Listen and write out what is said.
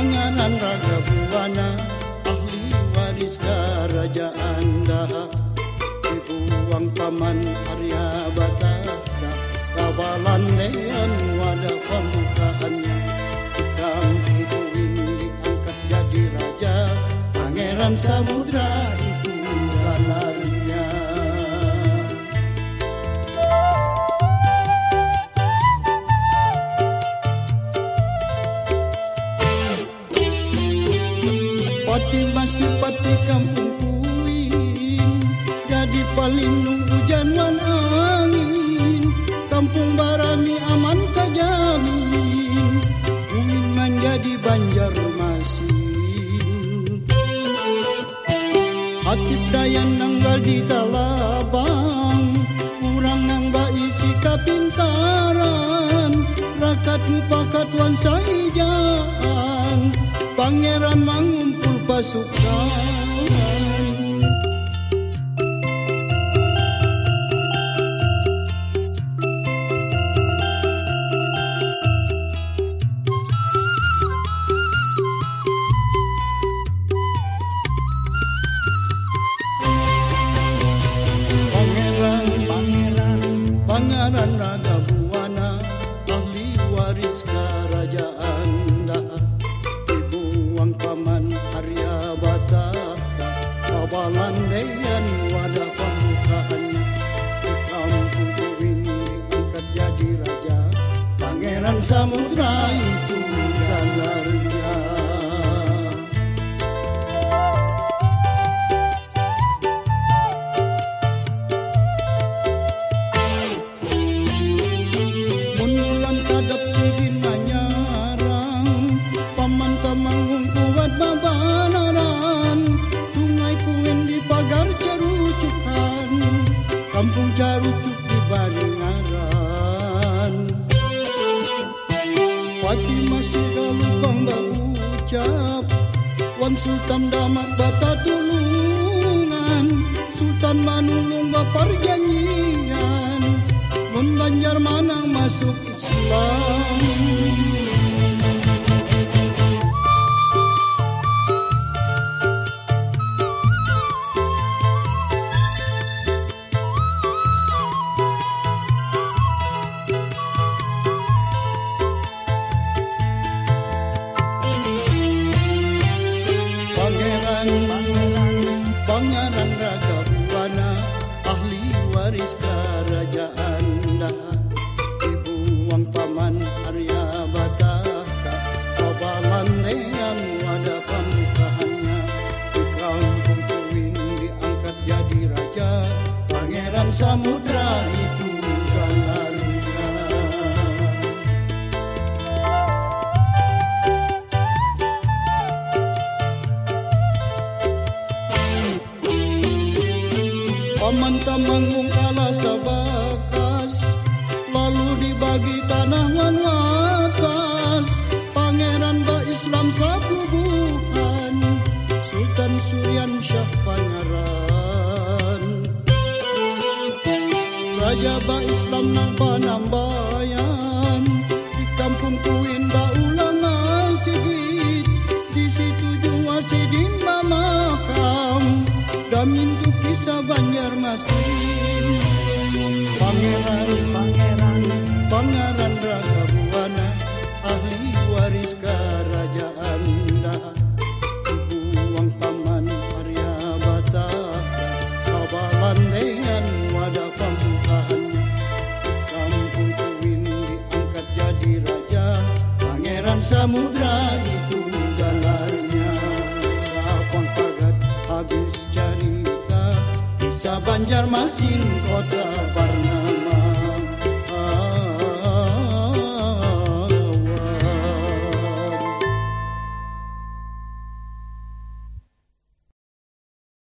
Panganan Raga Buana Ahli waris kerajaan Daha. Dibuang Paman Arya Batara Kabalan Leon Wadah pembukaannya Kampung Kuing diangkat jadi raja Pangeran Samudra. Pati masih pati kampung Kuin Jadi paling nunggu januan angin. Kampung Barami aman kajamin Kuin menjadi banjar masin. Hatip dayan nanggal di talabang. Kurang nang isi kapintaran Rakat mupakat wan saijaan Pangeran mengumpul Pangeran Pangeran Pangeran Raga Buana Ahli waris Kawalan Deyan wadah pembukaannya Di kampung Kuwin diangkat jadi raja. Pangeran Samudra itu Kampung carucuk di baringaran. Pati masih lupa mbak ucap. Wan Sultan damat bata tulungan. Sultan manulung bapar janjian Mun Banjar manang masuk Islam Samudra itu galarnya Paman Tamangung kalah sabakas Lalu dibagi tanah wan watas Pangeran ba Islam sabubuhan ba Islam nang panambayan. Di kampung Kuin ba ulang sigit. Di situ jua sidin ba makam Damin tu kisah Banjarmasin Pangeran Pangeran Pangeran Raga Buana. Ahli waris kerajaan dah dengan wadah Samudra itu galarnya Sapang pagat habis cerita. Bisa Banjarmasin kota Barna